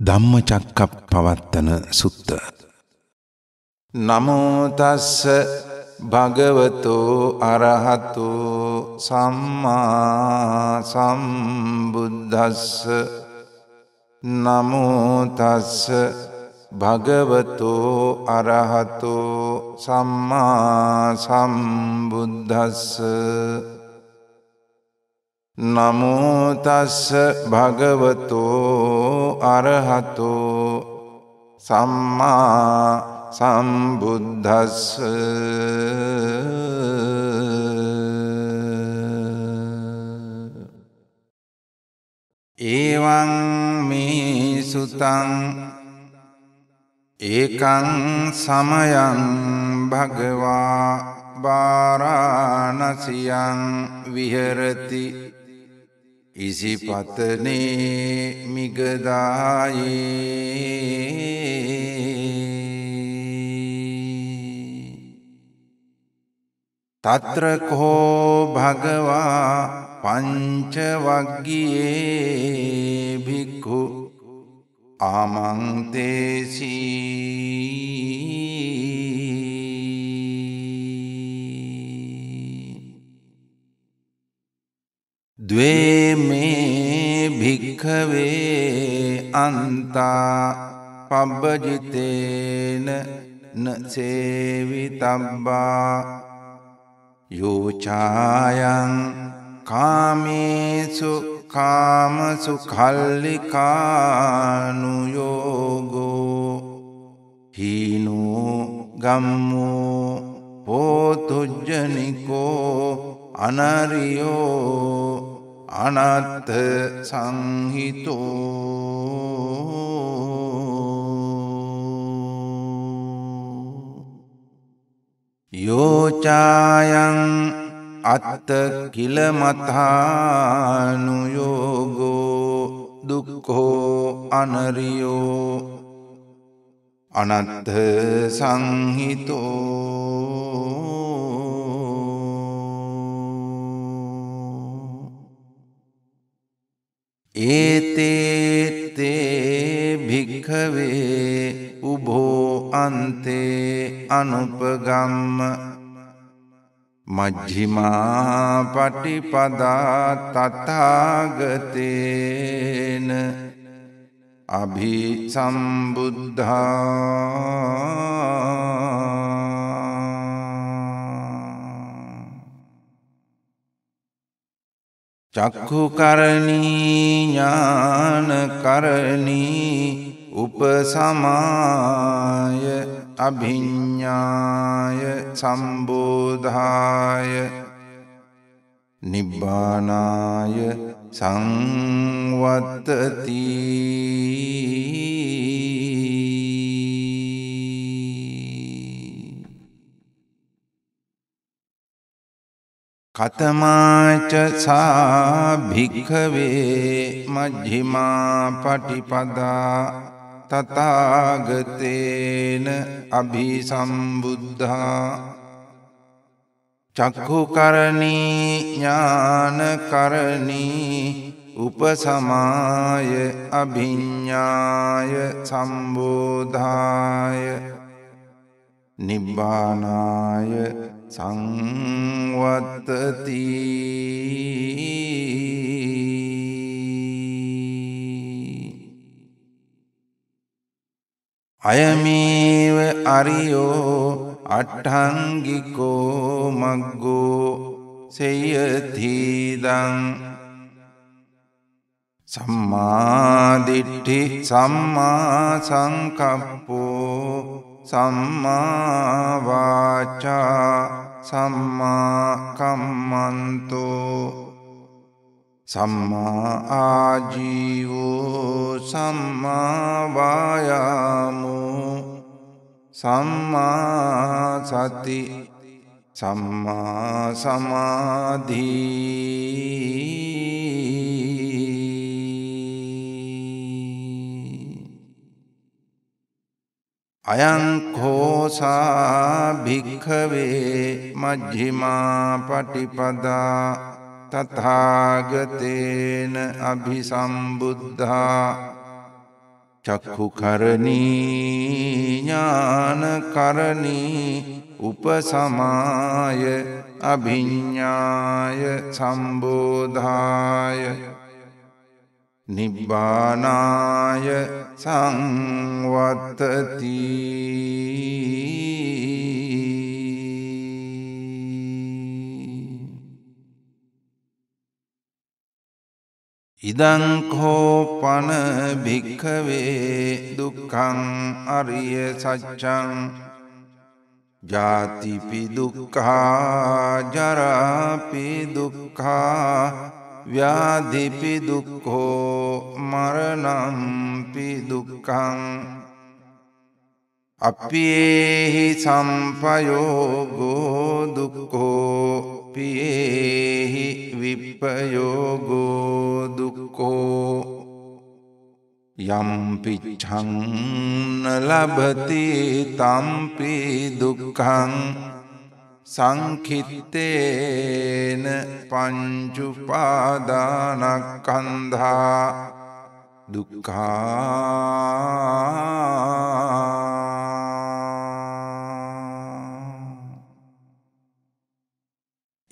ධම්මචක්කප්පවත්තන සුත්ත. නමෝතස්ස භගවතෝ අරහතු සම්මා සම්බුද්ධස්ස නමෝතස්ස භගවතෝ අරහතු සම්මා සම්බුද්ධස්ස නමෝතස්ස භගවතෝ අරහතෝ සම්මා සම්බුද්ධස්ස ඒවං මේ සුතං ඒකං සමයං භගවා බාරාණසියං විහරති. ඉසිපතනේ මිගදායේ. තත්‍රකෝ භගවා පංචවග්ගියේ භික්හු ආමංතේසී දවේ මේ භික්කවේ අන්තා පබ්බජිතේන නසේවිතබ්බා යෝචායන් කාමේසු කාමසු කල්ලිකානුයෝගෝ හීනෝ ගම්මෝ පෝතුජ්ජනිකෝ අනරියෝ අනත්ත සංහිතෝ. යෝචායන් අත්ත කිලමතානුයෝගෝ දුක්කෝ අනරියෝ. අනත්ත සංහිතෝ. ඒතේත්තේ භික්හවේ උබෝ අන්තේ අනුපගම්ම මජ්ජිමා පටිපදා තතාගතේන අභි සම්බුද්ධා චක්කුකරණී ඥානකරණී උපසමාය අභිඤ්ඥාය සම්බෝධාය නිබ්බානාය සංවත්තතිී. කතමාච සාභික්කවේ මජ්ජිමා පටිපදා තතාගතේන අභිසම්බුද්ධා චක්කුකරණී ඥානකරණී උපසමාය අභිඤ්ඥාය සම්බෝධාය නිබ්බානාය සංවත්තති. අයමේව අරියෝ අට්ටංගිකෝ මග්ගෝ සෙයතිීදං. සම්මාදිට්ඨි සම්මා සංකප්පෝ සම්මාවාචා සම්මාකම්මන්තෝ සම්මා ආජීවෝ සම්මාවායාමෝ සම්මා සති සම්මා සමාධී අයංකෝසා භික්හවේ මජ්ජිමා පටිපදා තථාගතේන අභිසම්බුද්ධා චක්කුකරණී ඥානකරණී උපසමාය අභිඤ්ඥාය සම්බෝධාය නිබ්බානාය සංවත්තතිී. ඉදංකෝපන භික්කවේ දුක්කං අරිය සච්චං ජාතිපි දුක්කා ජරාපි දුක්කා ව්‍යාධිපි දුක්කෝ මරණම්පි දුක්කං අපේහි සම්පයෝගෝ දුක්කෝ පියේහි විප්පයෝගෝ දුක්කෝ යම්පිච්චංන ලබති තම්පි දුක්කං සංකිත්තේන පංචුපාදානක්කන්ධා දුක්කා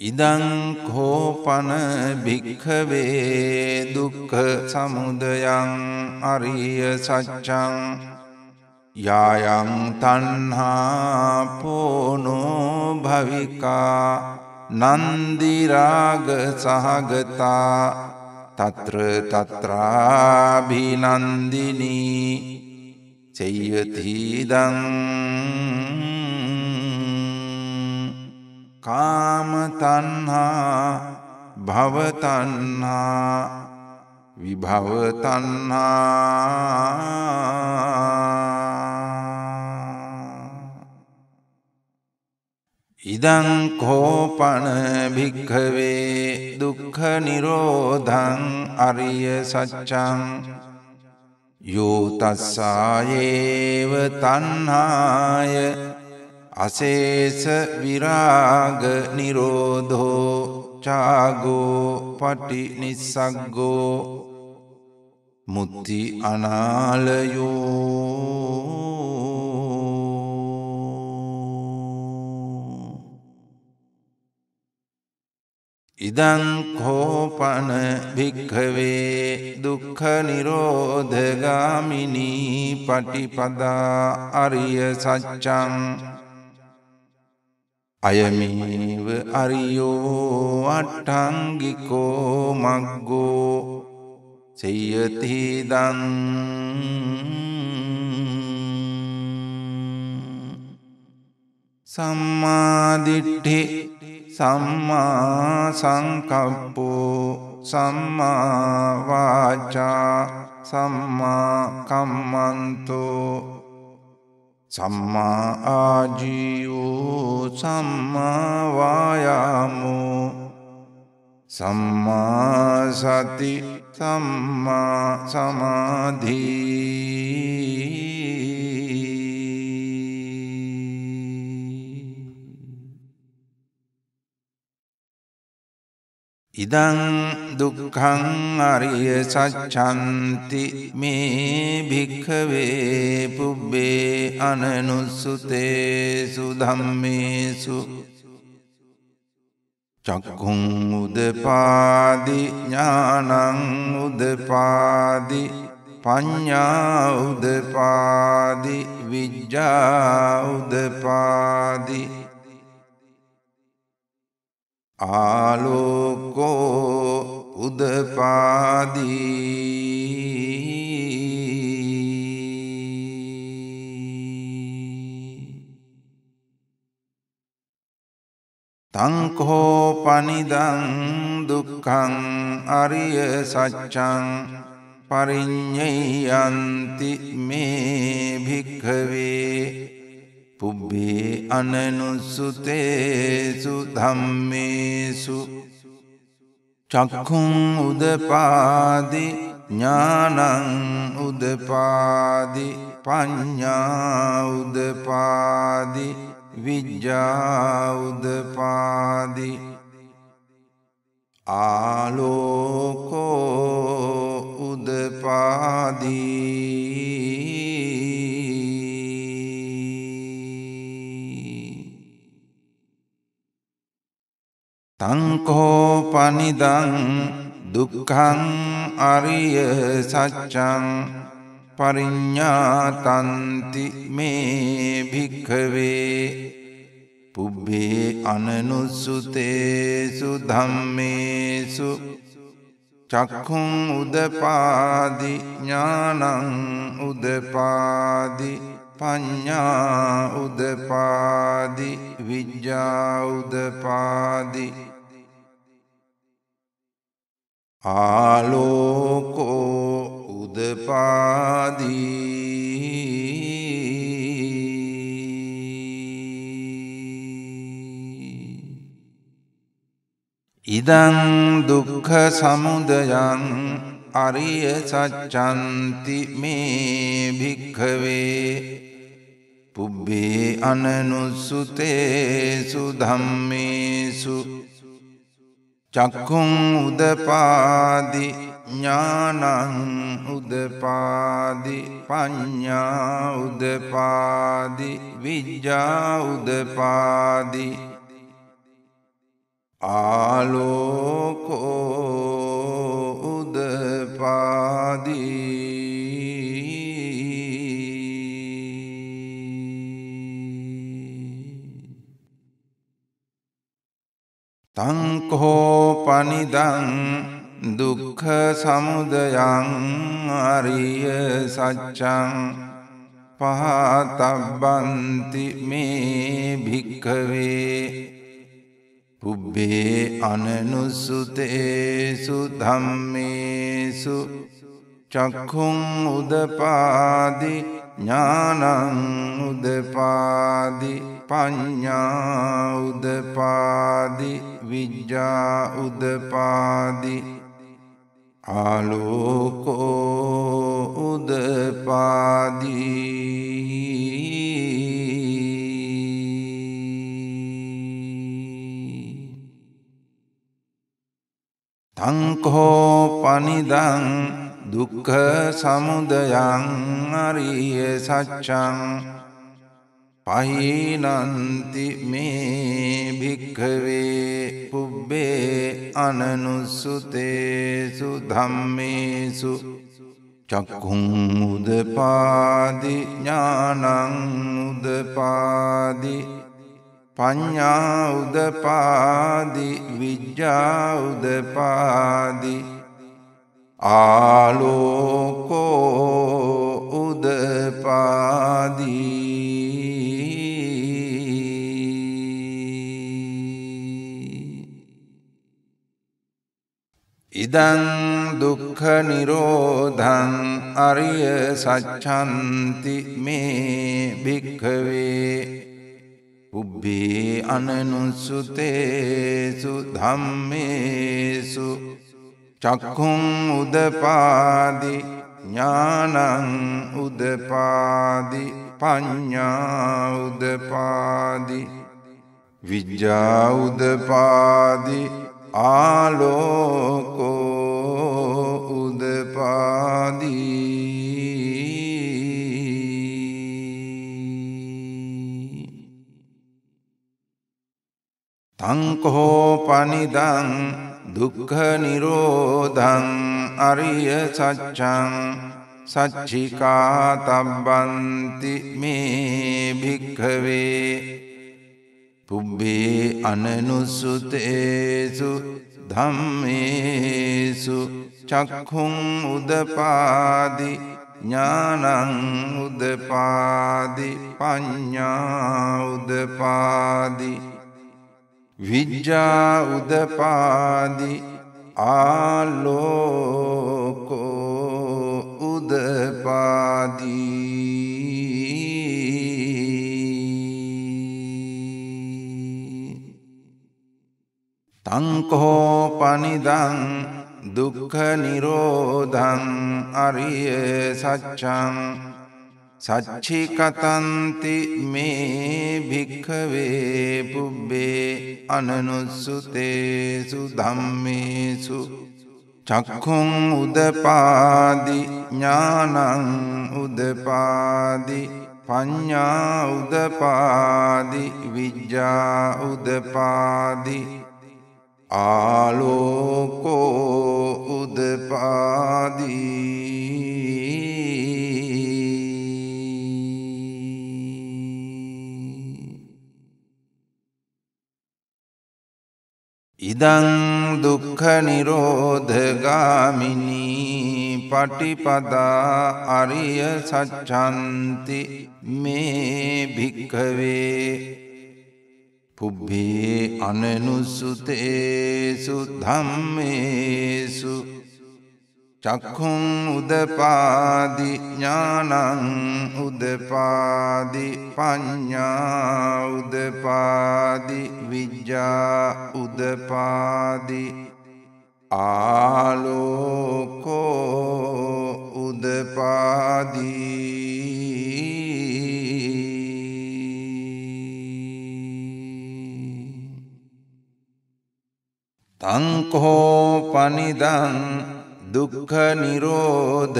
ඉදංකෝපන භික්හවේ දුක්ක සමුදයං අරිය සච්චං යායං තන්හා පෝනෝ භවිකා නන්දිරාග සහගතා තත්‍ර තත්‍රාභිනන්දිනී සෙය්‍යතිීදං කාමතන්හා භවතන්හා විභවතන්හා ඉදංකෝපන භික්හවේ දුක්ඛ නිරෝධං අරිය සච්චං යෝතස්සායේව තන්හාය අසේස විරාග නිරෝධෝ චාගෝ පටි නිස්සක්ගෝ මුත්ති අනාලයෝ. ඉදංකෝපන භික්හවේ දුක්ඛ නිරෝධගාමිනී පටිපදා අරිය සච්චං අයමීව අරියෝ අට්ටංගිකෝ මක්ගෝ සෙයතිදං සම්මාදිට්ඨි සම්මා සංකප්පෝ සම්මාවාචා සම්මා කම්මන්තෝ. සම්මා ආජීවෝ සම්මාවායාමෝ සම්මාසති සම්මා සමාධී ඉදං දුක්ඛං අරිය සච්ඡන්ති මේ භික්ඛවේ පුබ්බේ අනනුස්සුතේසු ධම්මේසු චක්ඛුං උදපාදි ඥානං උදපාදි පඤ්ඤා උදපාදි විජ්ජා උදපාදි ආලෝකෝ උදපාදී තංකෝ පනිදං දුක්ඛං අරිය සච්චං පරිඤ්ඤයන්ති මේ භික්ඛවේ පුබ්බේ අනනුස්සුතේසු ධම්මේසු චක්ඛුං උදපාදි ඥානං උදපාදි පඤ්ඤා උදපාදි විජ්ජාවුදපාදි ආලෝකෝ උදපාදී තංකෝ පනිදං දුක්කං අරිය සච්චං පරිඤ්ඤාතන්ති මේ භික්ඛවේ පුබ්බේ අනනුසුතේසු ධම්මේසු චක්ඛුං උදපාදි ඥානං උදපාදි පඤ්ඤා උදපාදි විඤ්ඤා උදපාදි ආලෝකෝ උදපාදී ඉදං දුක්ඛ සමුදයං අරිය සච්ඡන්ති මේ භික්ඛවේ පුබ්බේ අනනුසුතේසු ධම්මේසු චක්කුං උදපාදි ඥානං උදපාදි පඤ්ඤා උදපාදි විඤ්ඤා උදපාදි. ආලෝකෝ උදපාදී. තංකෝ පනිදං දුක්ඛ සමුදයං අරිය සත්‍යං පහතබ්බන්ති මේ භික්ඛවේ පුබ්බේ අනනුසුතේසු ධම්මේසු චක්ඛුං උදපාදි ඥානං උදපාදි පඤ්ඤා උදපාදි විඤ්ඤා උදපාදි ආලෝකෝ උදපාදී තංකෝ පනිදං දුක්ඛ සමුදයං අරිය සත්‍යං පහිනන්ති මේ භික්ඛවේ පුබ්බේ අනනුසුතේසු ධම්මේසු චක්ඛුං උදපාදි ඥානං උදපාදි පඤ්ඤා උදපාදි විඤ්ඤා උදපාදි ආලෝකෝ උදපාදී ඉදං දුක්ඛ නිරෝධං අරිය සච්ඡන්ති මේ භික්ඛවේ පුබ්බේ අනනුසුතේසු ධම්මේසු චක්ඛුං උදපාදි ඥානං උදපාදි පඤ්ඤා උදපාදි විඤ්ඤා උදපාදි ආලෝකෝ උදපාදී. තංකෝ පනිදං දුක්ඛ නිරෝධං අරිය සත්‍යං සච්චිකා තබ්බන්ති මේ භික්ඛවේ. පුබ්බේ අනනුසුතේසු ධම්මේසු චක්ඛුං උදපාදි ඥානං උදපාදි පඤ්ඤා උදපාදි විජ්ජා උදපාදි ආලෝකෝ උදපාදී තංකෝ පනිදං දුක්ඛ නිරෝධං අරිය සත්‍යං සච්චි කතන්ති මේ භික්ඛවේ පුබ්බේ අනනුස්සුතේසු ධම්මේසු චක්ඛුං උදපාදි ඥානං උදපාදි පඤ්ඤා උදපාදි විඤ්ඤා උදපාදි ආලෝකෝ උදපාදී. ඉදං දුක්ඛ නිරෝධගාමිනී පටිපදා අරිය සච්ඡන්ති මේ භික්ඛවේ පුබ්බේ අනනුසුතේසු ධම්මේසු චක්ඛුං උදපාදි ඥානං උදපාදි පඤ්ඤා උදපාදි විජ්ජා උදපාදි ආලෝකෝ උදපාදී තංකෝ පනිදං දුක්ඛ නිරෝධගාමිනී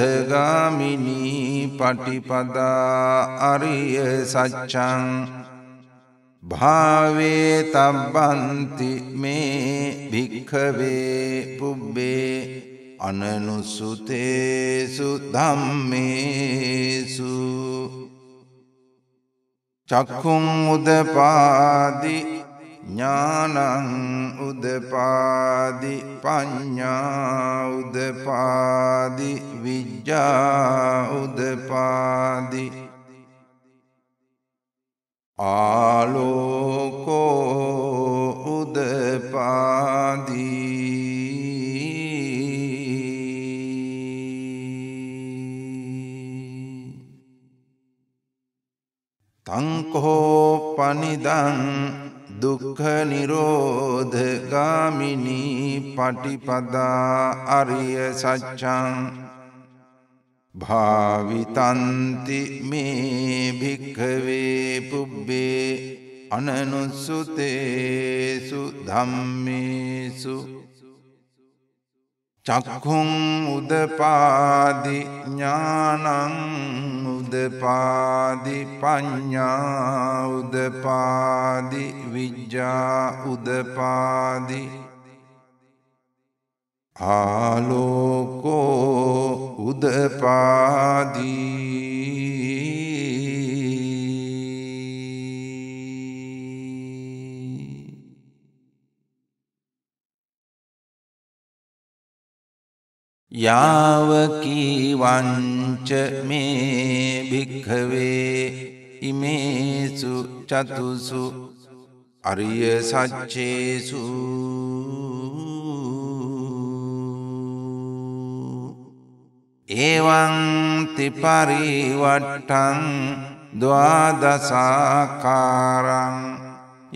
පටිපදා අරිය සච්ඡං භාවේ තබ්බන්ති මේ භික්ඛවේ පුබ්බේ අනනුසුතේසු ධම්මේසු චක්ඛුං උදපාදි ඥානං උදපාදි පඤ්ඤා උදපාදි විජ්ජා උදපාදි. ආලෝකෝ උදපාදී. තංකෝ පනිදං දුක්ඛ නිරෝධගාමිනී පටිපදා අරිය සච්ඡං භාවිතන්ති මේ භික්ඛවේ පුබ්බේ අනනුසුතේසු ධම්මේසු චක්ඛුං උදපාදි ඥානං උදපාදි පඤ්ඤා උදපාදි විජ්ජා උදපාදි ආලෝකෝ උදපාදී යාවකීවංච මේ භික්හවේ ඉමේසු චතුසු අරිය සච්චේසු ඒවං තිපරිවට්ටං දවාදසාකාරං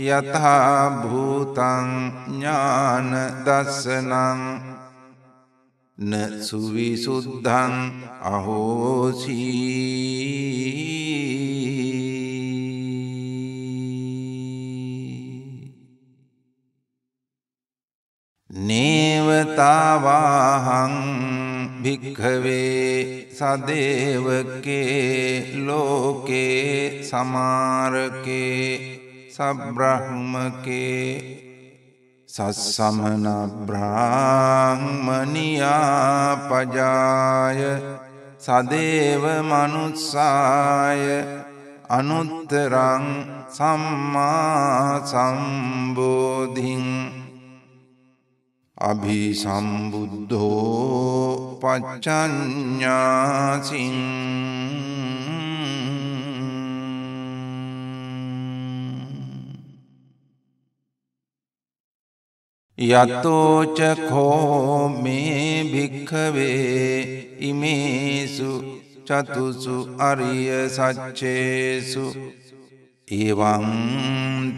යථභූතං ඥාන දස්සනං න සුවිසුද්ධං අහෝසී. නේවතාවාහං භික්ඛවේ සදේවකේ ලෝකේ සමාරකේ සබ්‍රහ්මකේ සස්සමන බ්‍රාහ්මනියා පජාය. සදේව මනුස්සාය. අනුත්තරං සම්මා සම්බෝධින්. අභිසම්බුද්ධෝ පච්චඥාසින් යතෝචකෝ මේ භික්ඛවේ ඉමේසු චතුසු අරිය සච්චේසු එවං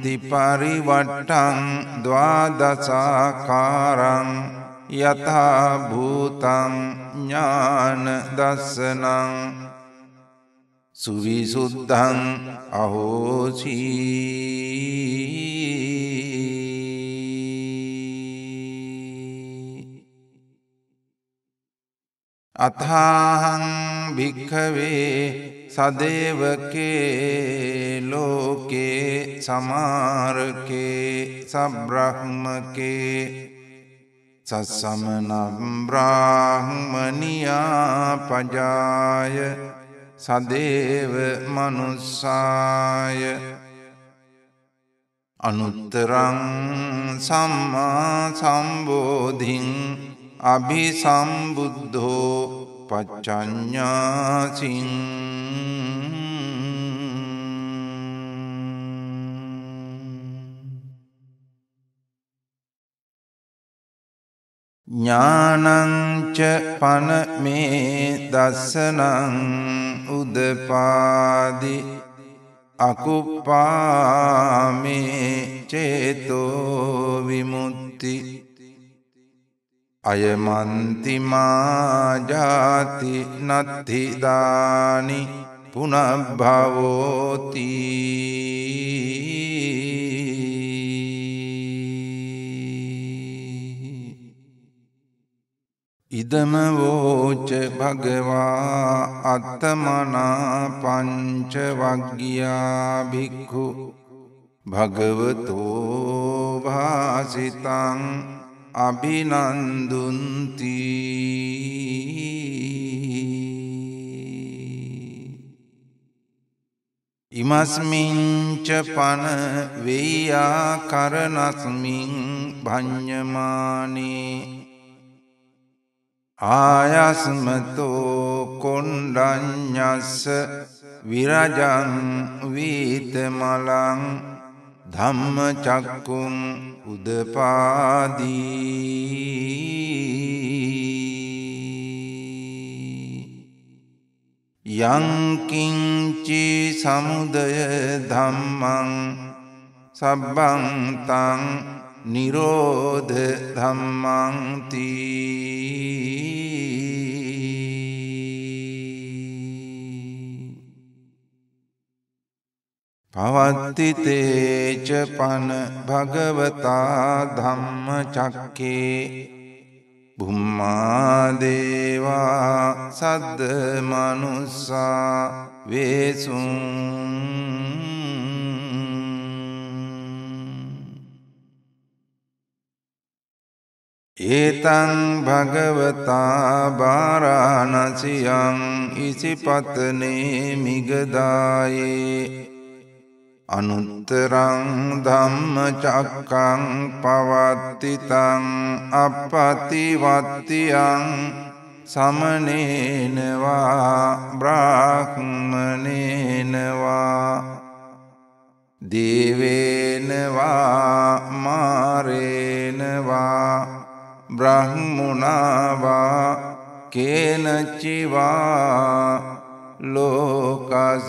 තිපරිවට්ටං ද්වාදසාකාරං යථා භූතං ඥාන දස්සනං සුවිසුද්ධං අහෝසී අතාහං භික්ඛවේ සදේවකේ ලෝකේ සමාරකේ සබ්‍රහ්මකේ සසමනම් බ්‍රාහ්මනියා පජාය සදේව මනුස්සාය අනුත්තරං සම්මා සම්බෝධින් අභිසම්බුද්ධෝ පච්චඥාසිං ඥානංච පන මේ දස්සනං උදපාදි අකුප්පාමේ චේතෝ විමුත්ති අයමන්තිමාජාති නත්තිදානි පුනබ්භවෝතිී. ඉදමවෝච භගවා අත්තමනා පංචවග්ගියාභික්කු භගවතෝ භාසිතං අභිනන්දුන්ති. ඉමස්මිංච පන වෙයා කරනස්මින් භං්ඥමානේ ආයස්මතෝ කොන්්ඩඥස්ස විරජං වීතමලං ධම්ම චක්කුම් උදපාදී යංකිංචි සමුදය ධම්මං සබ්බංතං නිරෝධ ධම්මංති පවත්තිතේච පන භගවතා ධම්ම චක්කේ බුම්මාදේවා සද්ද මනුස්සා වේසුන් ඒතං භගවතා බාරාණසියං ඉසිපතනේ මිගදායේ. අනුත්තරං ධම්මචක්කං පවත්තිතං අපපතිවත්තියං සමනේනවා බ්‍රාහ්මනේනවා දේවේනවා මාරේනවා බ්‍රහ්මුණවා කේනචිවා ලෝකස්මින්ති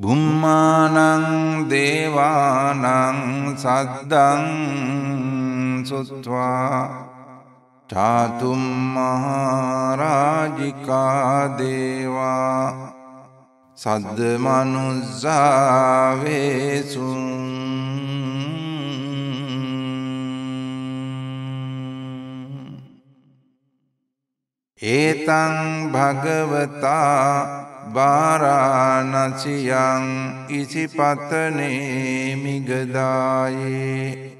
බුම්මානං දේවානං සද්දං සුත්වා. චාතුම් මහරාජිකා දේවා. සද්දමනුස්සාවේසුන් ඒතං භගවතා බාරාණසියං ඉසිපතනේ මිගදායේ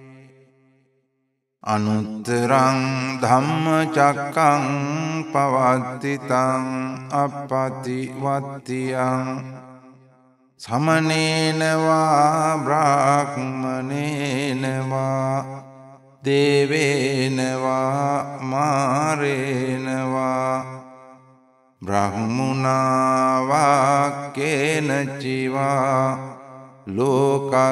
අනුත්තරං ධම්මචක්කං පවත්තිතං අපපතිවත්තියං සමනේනවා බ්‍රාහ්මනේනවා දේවේනවා මාරේනවා බ්‍රහ්මුණවා කේනචිවා ලෝකස්මින්තිී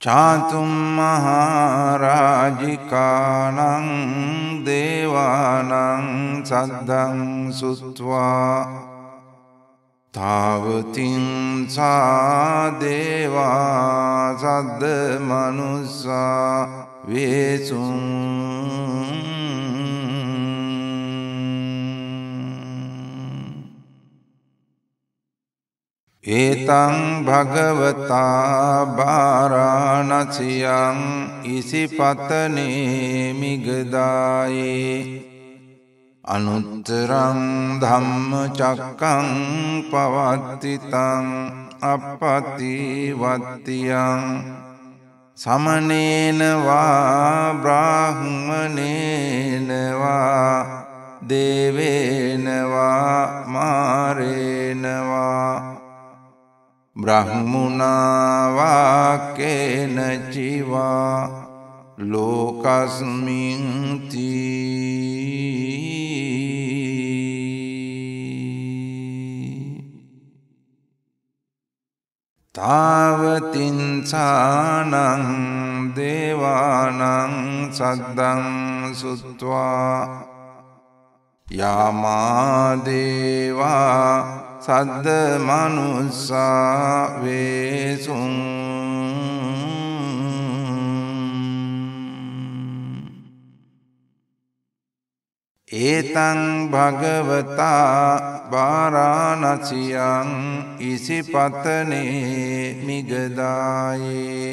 චාතුම් මහරාජිකානං දේවානං සද්දං සුත්වා තාවතිංසාදේවා සද්ද මනුස්සා වේසුම් ඒතං භගවතා බාරාණසියං ඉසිපතනේ මිගදායේ අනුත්තරං ධම්ම චක්කං පවත්තිතං අපපතිවත්තියං සමනේනවා බ්‍රාහ්මනේනවා දේවේනවා මාරේනවා බ්‍රහ්මුණවාකේනචිවා ලෝකස්මින්ති තාවතින්සානං දේවානං සද්දං සුත්වා. යාමාදේවා සද්ද මනුස්සා වේසුන් ඒතං භගවතා බාරාණසියං ඉසිපතනේ මිගදායේ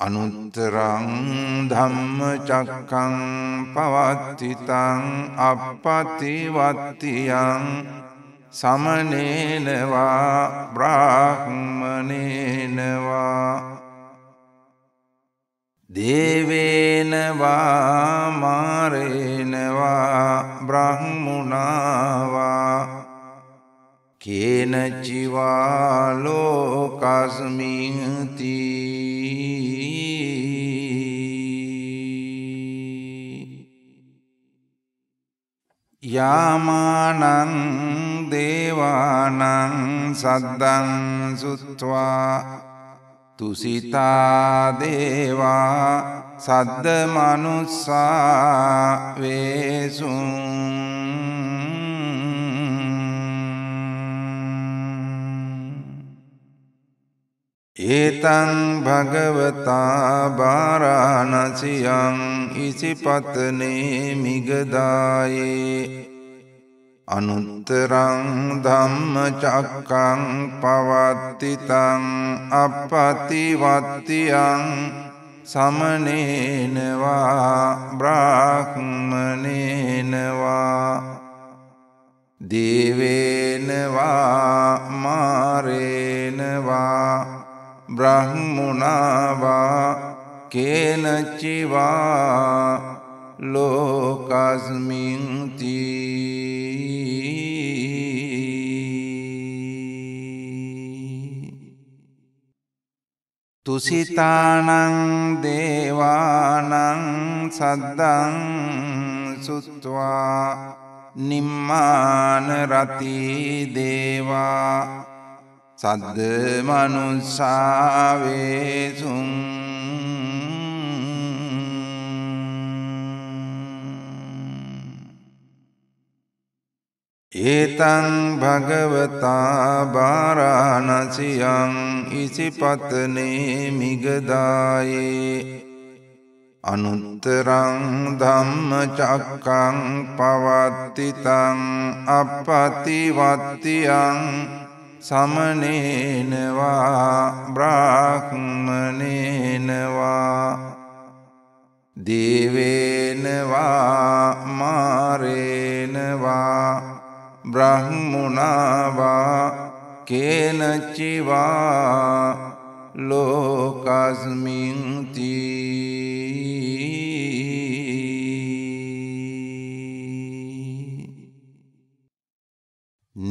අනුත්තරං ධම්ම චක්කං පවත්තිතං අපපතිවත්තියං සමනේනවා බ්‍රාහ්මනේනවා දේවේනවා මාරේනවා බ්‍රහ්මුණවා. කේනචිවා ලෝකස්මිතිී යාමානං දේවානං සද්දං සුත්වා. තුසිතා දේවා සද්ද මනුස්සා වේසුන් ඒතං භගවතා බාරාණසියං ඉසිපතනේ මිගදායේ අනුත්තරං ධම්ම චක්කං පවත්තිතං අපපතිවත්තියං සමනේනවා බ්‍රාහ්මනේනවා දේවේනවා මාරේනවා බ්‍රහ්මුණවා කේනච්චිවා ලෝකස්මින්ති තුසිතානං දේවානං සද්දං සුත්වා නිම්මාන රති දේවා සද්ද මනුස්සාවේසුන් ඒතං භගවතා බාරාණසියං ඉසිපතනේ මිගදායේ අනුත්තරං ධම්ම චක්කං පවත්තිතං අපපතිවත්තියං සමනේනවා බ්‍රාහ්මනේනවා දේවේනවා මාරේනවා බ්‍රහ්මුණවා කේනච්චිවා ලෝකස්මින්තිී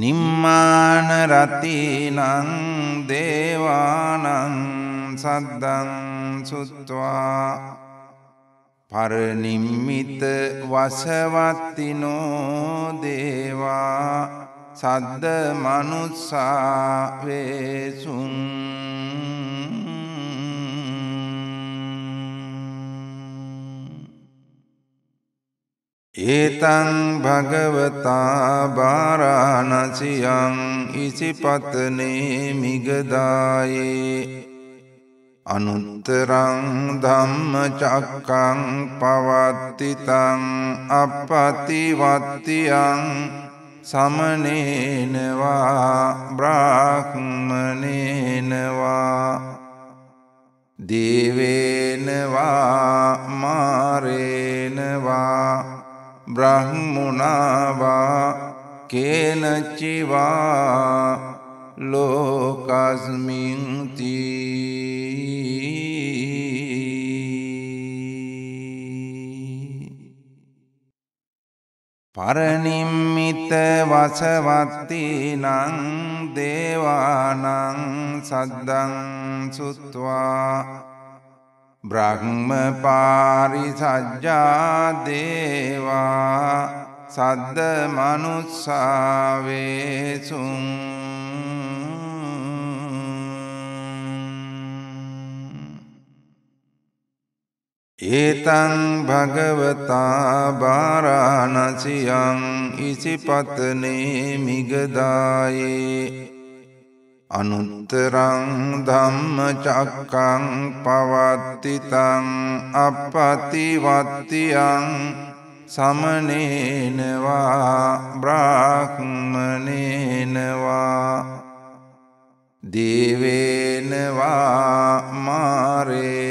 නිම්මානරතිනං දේවානං සද්දං සුත්වා පරනිම්මිත වසවත්තිනෝ දේවා සද්ද මනුත්සාවේසුන් ඒතං භගවතා බාරාණසියං ඉසිපතනේ මිගදායේ අනුත්තරං ධම්ම චක්කං පවත්තිතං අපපතිවත්තියං සමනේනවා බ්‍රාහ්මනේනවා දේවේනවා මාරේනවා බ්‍රහ්මුණවා කේනච්චිවා ලෝකස්මින්තිී පරනිම්මිත වසවත්තිනං දේවානං සද්දං සුත්වා. බ්‍රහ්ම පාරිසජ්ජා දේවා. සද්ද මනුස්සාවේසුන් ඒතං භගවතා බාරාණසියං ඉසිපතනේ මිගදායේ අනුත්තරං ධම්මචක්කං පවත්තිතං අපපතිවත්තියං සමනේනවා බ්‍රාහ්මනේනවා දේවේනවා මාරේනවා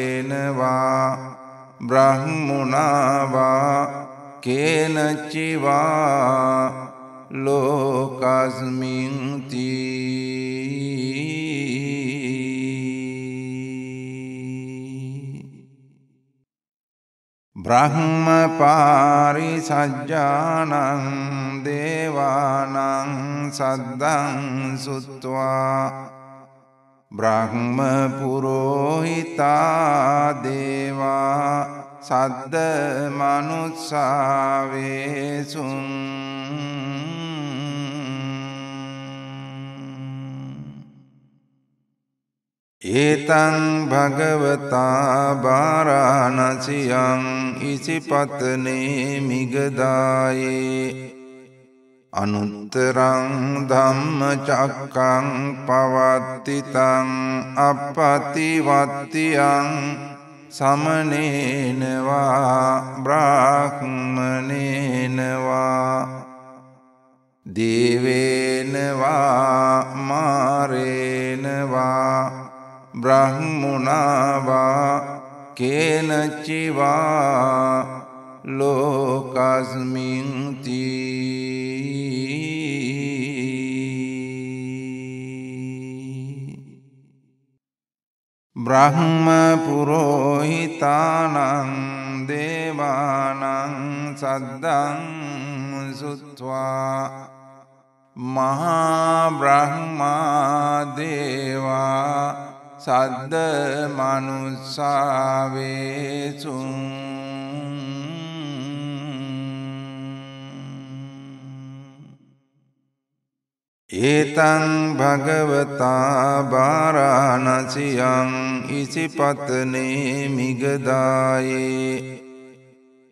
බ්‍රහ්මුණවා කේනච්චිවා ලෝකස්මින්ති බ්‍රහ්ම පාරිසජ්ජානං දේවානං සද්දං සුත්වා. බ්‍රහ්ම පුරෝහිතා දේවා සද්ද මනුත්සාවේසුන් ඒතං භගවතා බාරාණසියං ඉසිපතනේ මිගදායේ. අනුත්තරං ධම්මචක්කං පවත්තිතං අපපතිවත්තියං සමනේනවා බ්‍රාහ්මනේනවා. දේවේනවා මාරේනවා බ්‍රහ්මුණවා කේනච්චිවා ලෝකස්මින්ති. බ්‍රහ්ම පුරෝහිතානං දේවානං සද්දං සුත්වා මහා බ්‍රහ්මා දේවා සද්ද මනුස්සාවේසුන් ඒතං භගවතා බාරාණසියං ඉසිපතනේ මිගදායේ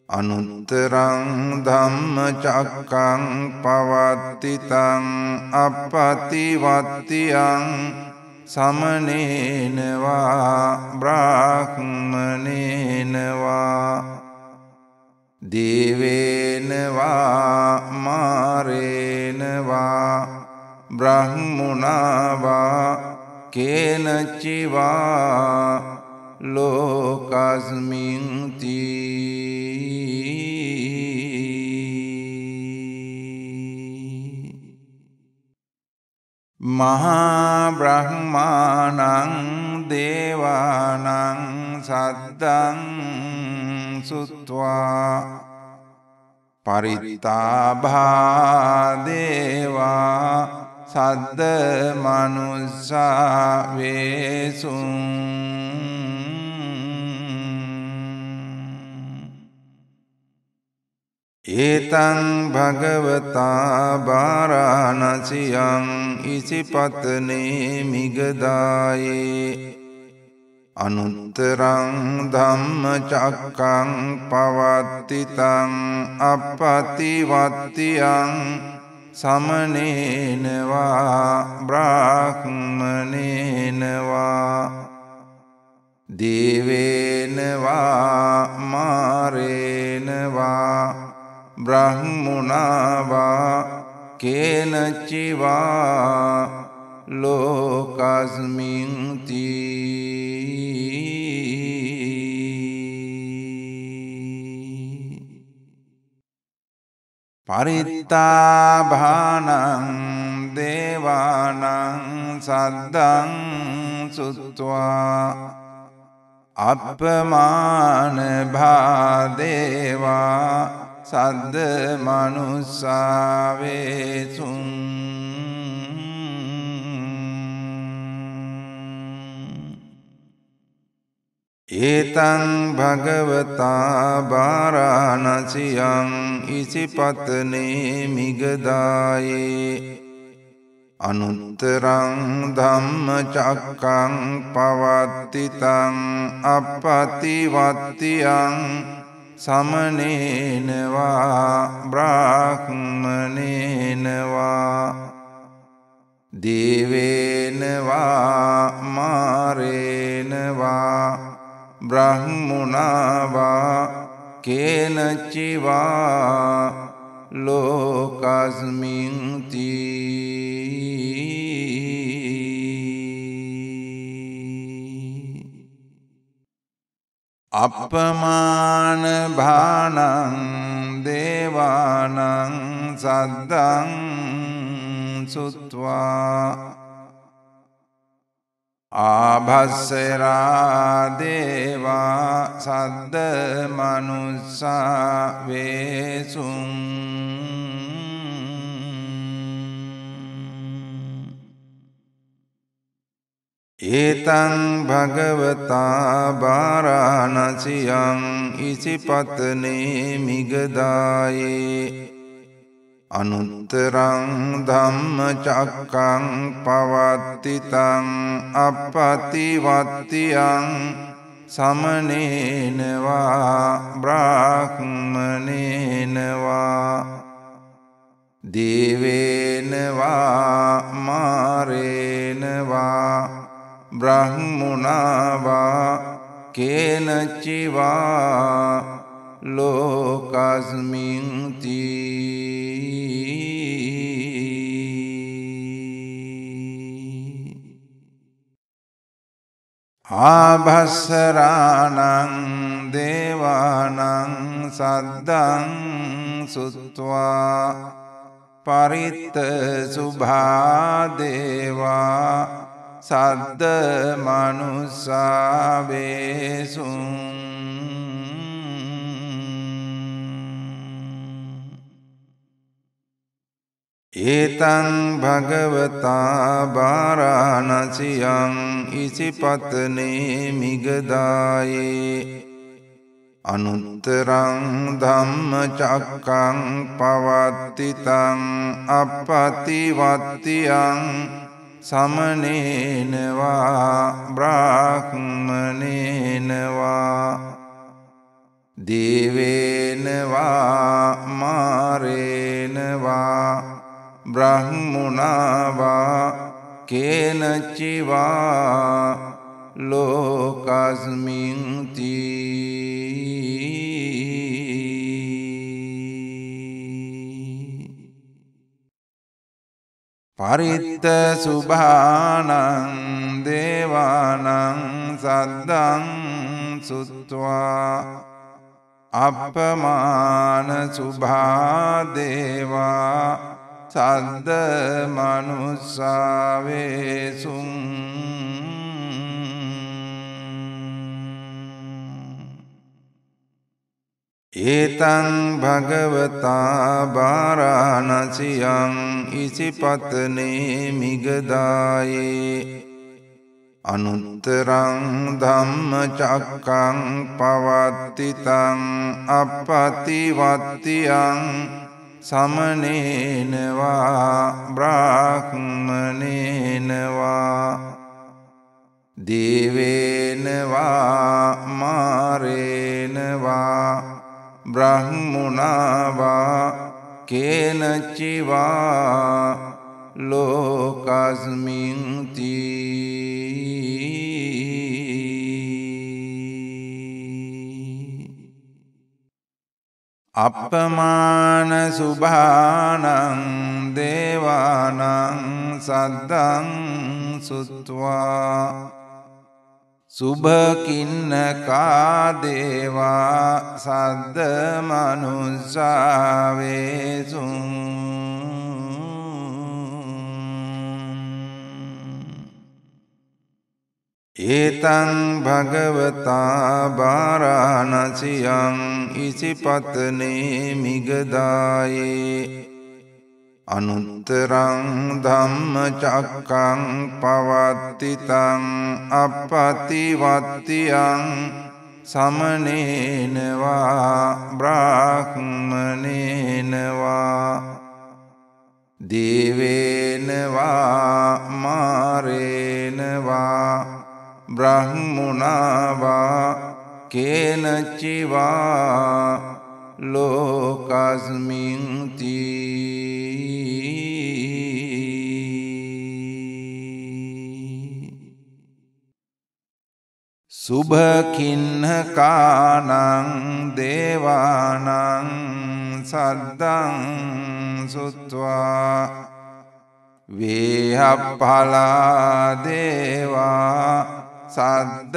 අනුත්තරං ධම්මචක්කං පවත්තිතං අපපතිවත්තියං සමනේනවා බ්‍රාහ්මනේනවා දේවේනවා මාරේනවා බ්‍රහ්මුණවා කේනච්චිවා ලෝකස්මින්ති මහා බ්‍රහ්මානං දේවානං සද්දං සුත්වා. පරිත්තාභා දේවා සද්ද මනුස්සාවේසුන් ඒතං භගවතා බාරාණසියං ඉසිපතනේ මිගදායේ. අනුත්තරං ධම්මචක්කං පවත්තිතං අපපතිවත්තියං සමනේනවා බ්‍රාහ්මනේනවා. දේවේනවා මාරේනවා බ්‍රහ්මුණවා කේනචිවා ලෝකස්මින්ති පරිත්තාභානං දේවානං සද්දං සුත්වා. අපමාන භාදේවා සද්ද මනුස්සාවේසුන් ඒතං භගවතා බාරාණසියං ඉසිපතනේ මිගදායේ අනුත්තරං ධම්මචක්කං පවත්තිතං අපපතිවත්තියං සමනේනවා බ්‍රාහ්මනේනවා දේවේනවා මාරේනවා බ්‍රහ්මුණවා කේනචිවා ලෝකස්මින්ති අපමාන භානං දේවානං සද්දං සුත්වා ආභස්සරාදේවා සද්ද මනුස්සා වේසුම්. ඒතං භගවතා බාරාණසියං ඉසිපතනේ මිගදායේ අනුත්තරං ධම්මචක්කං පවත්තිතං අපපතිවත්තියං සමනේනවා බ්‍රාහ්මනේනවා දේවේනවා මාරේනවා බ්‍රහ්මුණවා කේනචිවා ලෝකස්මින්ති ආභස්සරාණං දේවානං සද්දං සුත්වා පරිත්ත සුභාදේවා සද්ද මනුස්සාවේසුන් ඒතං භගවතා බාරාණසියං ඉසිපතනේ මිගදායේ අනුත්තරං ධම්මචක්කං පවත්තිතං අපපතිවත්තියං සමනේනවා බ්‍රාහ්මනේනවා දේවේනවා මාරේනවා බ්‍රහ්මුණවා කේනචිවා ලෝකස්මින්ති පරිත්ත සුභානං දේවානං සද්දං සුත්වා. අපමාන සුභාදේවා සද්ද මනුස්සාවේසුම්. ඒතං භගවතා බාරාණසියං ඉසිපතනේ මිගදායේ. අනුත්තරං ධම්මචක්කං පවත්තිතං අපපතිවත්තියං සමනේනවා බ්‍රාහ්මනේනවා. දේවේනවා මාරේනවා බ්‍රහ්මුණවා කේනචිවා ලෝකස්මින්තිී අපමාන සුභානං දේවානං සද්දං සුත්වා සුභකින්නකාදේවා සද්ද මනුස්සාවේසුන් ඒතං භගවතා බාරාණසියං ඉසිපතනේ මිගදායේ අනුත්තරං ධම්මචක්කං පවත්තිතං අපපතිවත්තියං සමනේනවා බ්‍රාහ්මනේනවා දේවේනවා මාරේනවා බ්‍රහ්මුණවා කේනච්චිවා ලෝකස්මින්ති සුභකින්නකානං දේවානං සද්දං සුත්වා වේහප්පලා දේවා සද්ද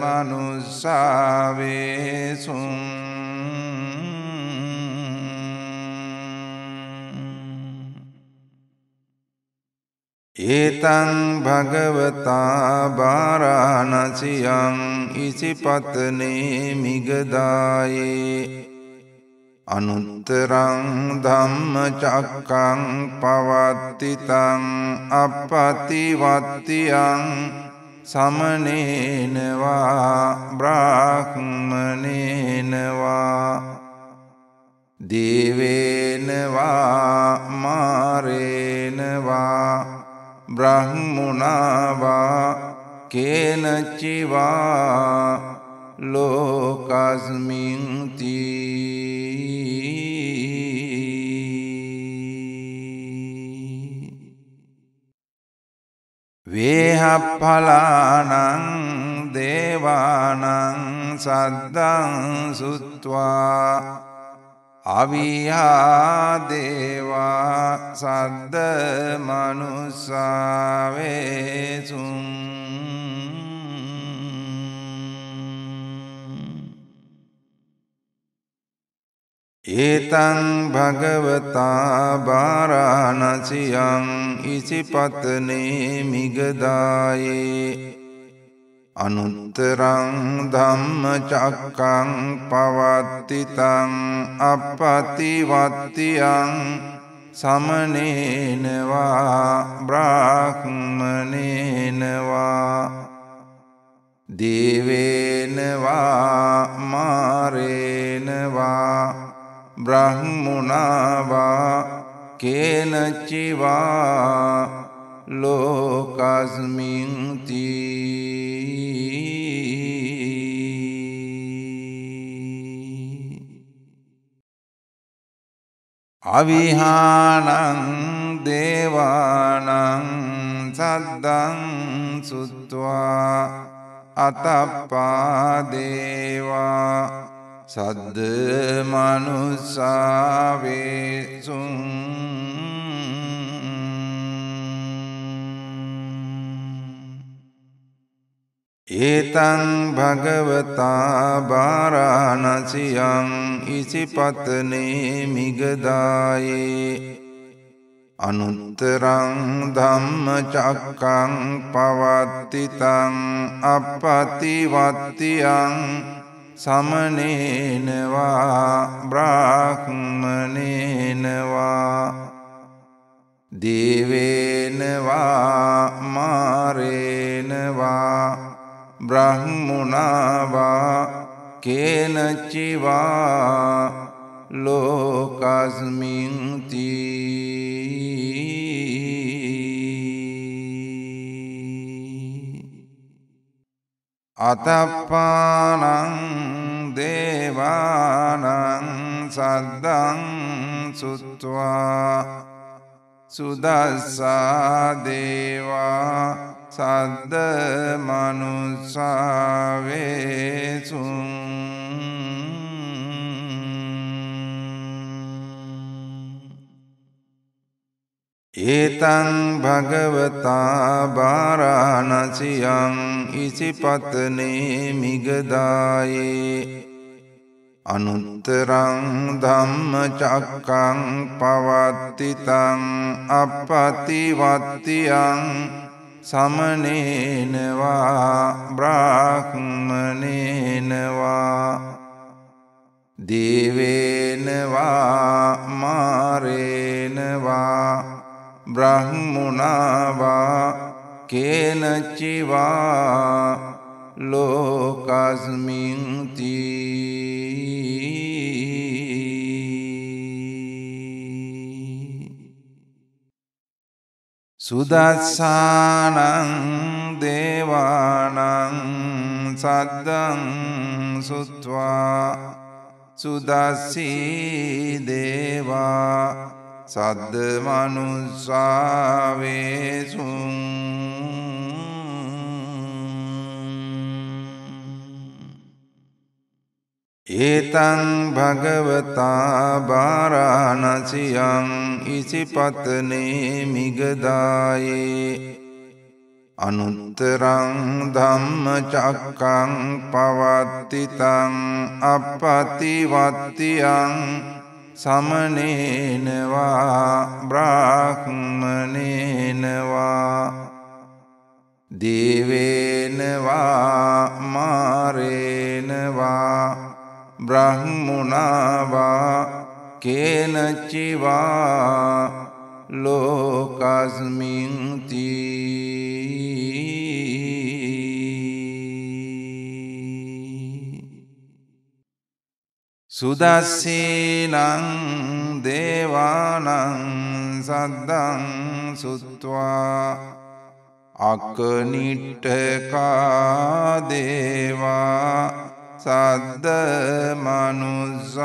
මනුස්සාවේසුන් ඒතං භගවතා බාරාණසියං ඉසිපතනේ මිගදායේ. අනුත්තරං ධම්මචක්කං පවත්තිතං අපපතිවත්තියං සමනේනවා බ්‍රාහ්මනේනවා. දේවේනවා මාරේනවා බ්‍රහ්මුණවා කේනච්චිවා ලෝකස්මින්තිී වේහප්පලානං දේවානං සද්දං සුත්වා අවිහාදේවා සද්ද මනුස්සාවේසුන් ඒතං භගවතා බාරාණසියං ඉසිපතනේ මිගදායේ අනුත්තරං ධම්මචක්කං පවත්තිතං අපපතිවත්තියං සමනේනවා බ්‍රාහ්මනේනවා දේවේනවා මාරේනවා බ්‍රහ්මුණවා කේනච්චිවා ලෝකස්මින්ති අවිහානං දේවානං සද්දං සුත්වා අතප්පා දේවා. සද්ද මනුස්සාවේසුන් ඒතං භගවතා බාරාණසියං ඉසිපතනේ මිගදායේ අනුත්තරං ධම්මචක්කං පවත්තිතං අපපතිවත්තියං සමනේනවා බ්‍රාහ්මනේනවා. දේවේනවා මාරේනවා බ්‍රහ්මුණවා කේනච්චිවා ලෝකස්මින්තිී අතප්පානං දේවානං සද්දං සුත්වා සුදස්සා දේවා සද්ද මනුසාවේසුන් ඒතං භගවතා බාරානසියං ඉසිපතනේ මිගදායේ අනුත්තරං ධම්මචක්කං පවත්තිතං අපපතිවත්තියං සමනේනවා බ්‍රාහ්මනේනවා දේවේනවා මාරේනවා බ්‍රහ්මුණවා කේනච්චිවා ලෝකස්මින්ති සුදස්සානං දේවානං සද්දං සුත්වා සුදස්සී දේවා සද්ද මනුස්සාවේසුන් ඒතං භගවතා බාරාණසියං ඉසිපතනේ මිගදායේ අනුත්තරං ධම්මචක්කං පවත්තිතං අපපතිවත්තියං සමනේනවා බ්‍රාහ්මනේනවා දේවේනවා මාරේනවා බ්‍රහ්මුණවා කේනච්චිවා ලෝකස්මින්තිී සුදස්සීනං දේවානං සද්දං සුත්වා අකනිට්ටකා දේවා සද්ද මනුස්සාවේසුන්.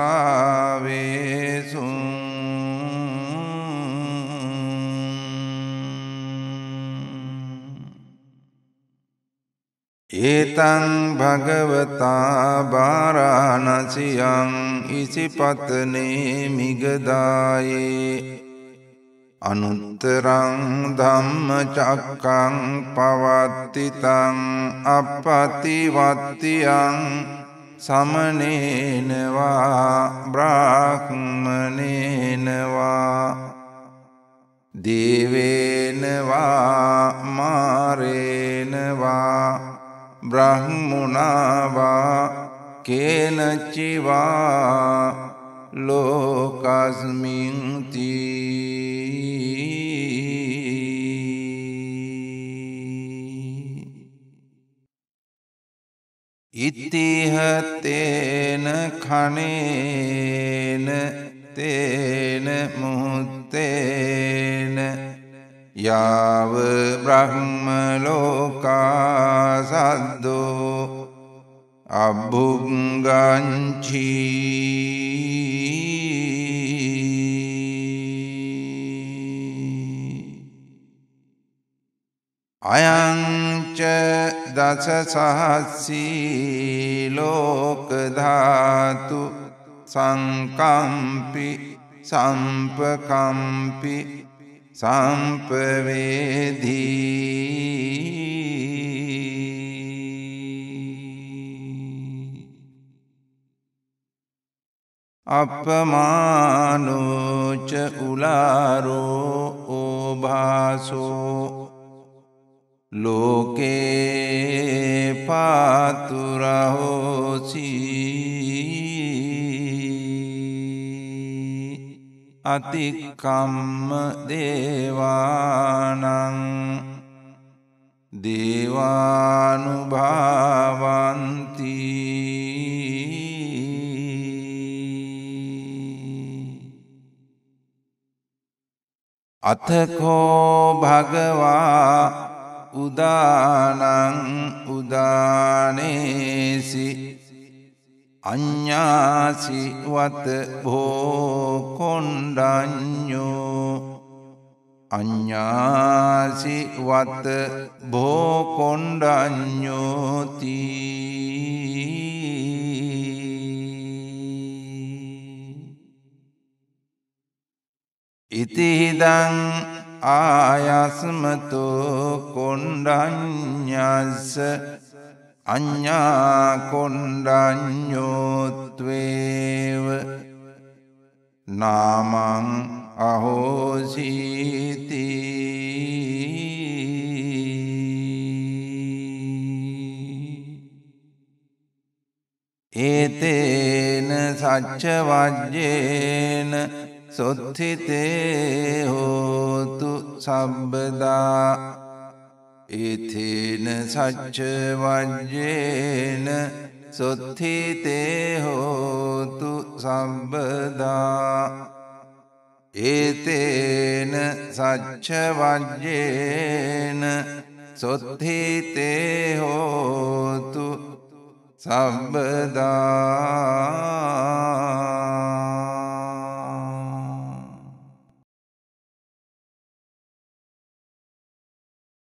ඒතං භගවතා බාරාණසියං ඉසිපතනේ මිගදායේ. අනුත්තරං ධම්මචක්කං පවත්තිතං අපපතිවත්තියං සමනේනවා බ්‍රාහ්මනේනවා. දේවේනවා මාරේනවා බ්‍රහ්මුණවා කේනච්චිවා ලෝකස්මින්ති. ඉතිහතේන කනේන තේන මුත්තේන. යාව බ්‍රහ්මලෝකා සද්දෝ අබුංගංචී අයංච දස සහස්සී ලෝකධාතු සංකම්පි සම්පකම්පි සම්පවේදී අපමානෝච උලාරෝ ඕභාසෝ ලෝකේ පාතුරහෝසී අතිකම්ම දේවානං දේවානුභාවන්ති. අතකෝ භගවා උදානං උදානේසි අඤ්ඥාසිවත භෝකොන්ඩඥෝ අඤ්ඥාසිවත භෝකොන්ඩඥෝති ඉතිහිදං ආයස්මතු කොණ්ඩඤ්ඤස්ස අඤ්ඤා කොණ්ඩඤ්ඤෝත්වේව නාමං අහෝසීති ඒතේන සච්චවජ්‍යේන සොත්හිතේ හෝතු සබ්බදා ඒතේන සච්චවජ්‍යේන සොත්හිතේ හෝතු සම්බදා. ඒතේන සච්චවජ්‍යේන සොත්හිතේ හෝතු සම්බදා.